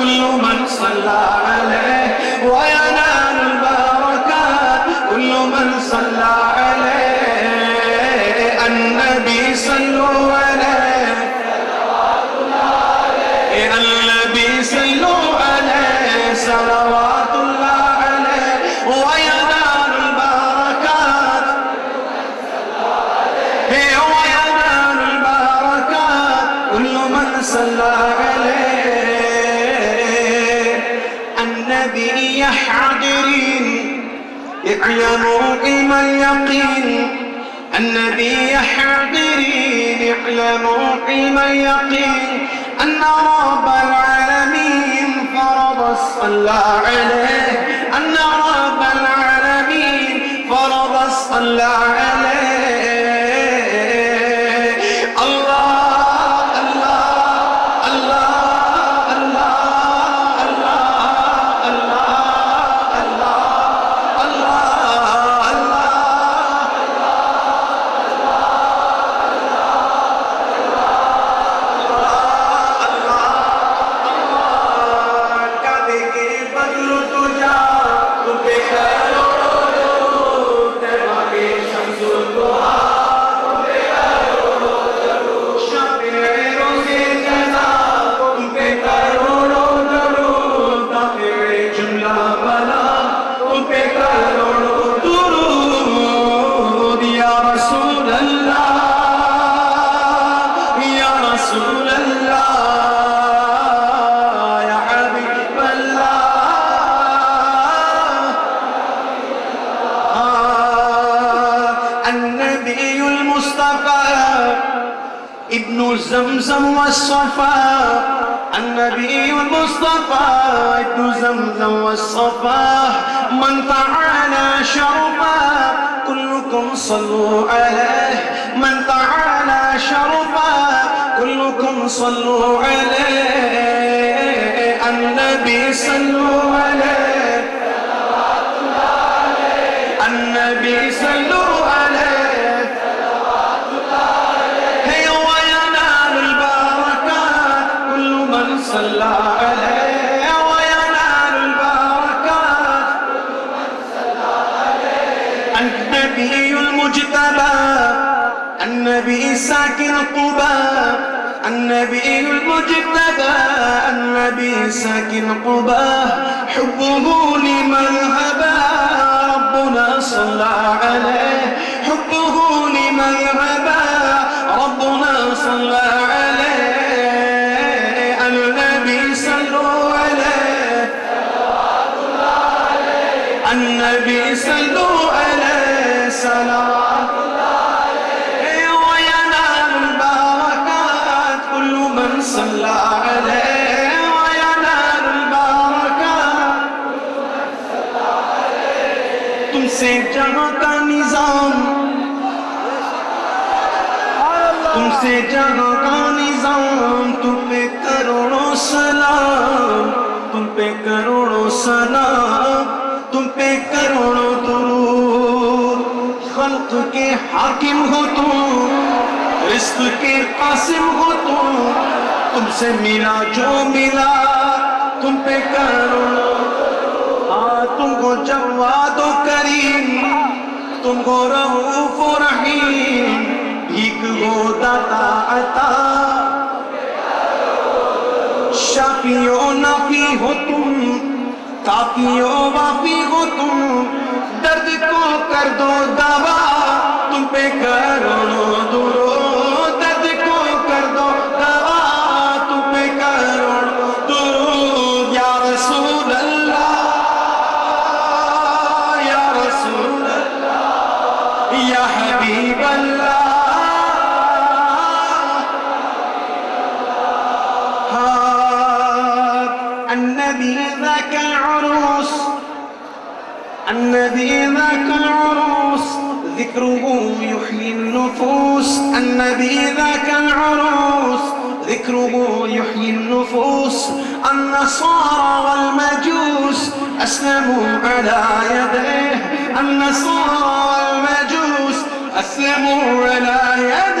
كل من صلى عليه وينال البركات كل من صلى عليه. النبي صلوا عليه. النبي صلوا عليه. صلوات الله عليه. وينال البركات وينال البركات كل من صلى عليه النبي يحضرين اعلموا علم اليقين النبي يحضرين اعلموا علم اليقين أن رب العالمين فرض الصلاة عليه اللہ ابن زمزم والصفا النبي المصطفى ابن زمزم والصفا من تعالى شرفا كلكم صلوا عليه من تعالى شرفا كلكم صلوا عليه النبي صلوا عليه النبي صلوا عليه النبي ساكن قبى النبي المجتبى، النبي ساكن قبى حبه لمن هبى ربنا صلى عليه. حبه لمن هبى ربنا صلى عليه. النبي صلوا عليه. النبي صلوا عليه. صلوات وينال سے جہاں کا نظام۔ تم سے جہاں کا نظام، تم پہ کروڑوں سلام، تم پہ کروڑوں سلام، تم پہ کروڑوں درود۔ خلق کے حاکم ہو تم، رزق کے قاسم ہو تم تم سے ملا جو ملا، تم پہ کروڑوں تم کو رؤوف و رحیم بھیک ہو داتا عطا۔ شافی نافی ہو تم کافی وافی ہو تم، درد کو کر دو النبي ذاك العروس ذكره يحيي النفوس. النبي ذاك العروس ذكره يحيي النفوس. النصارى والمجوس، أسلموا على يديه. النصارى والمجوس، أسلموا على يديه.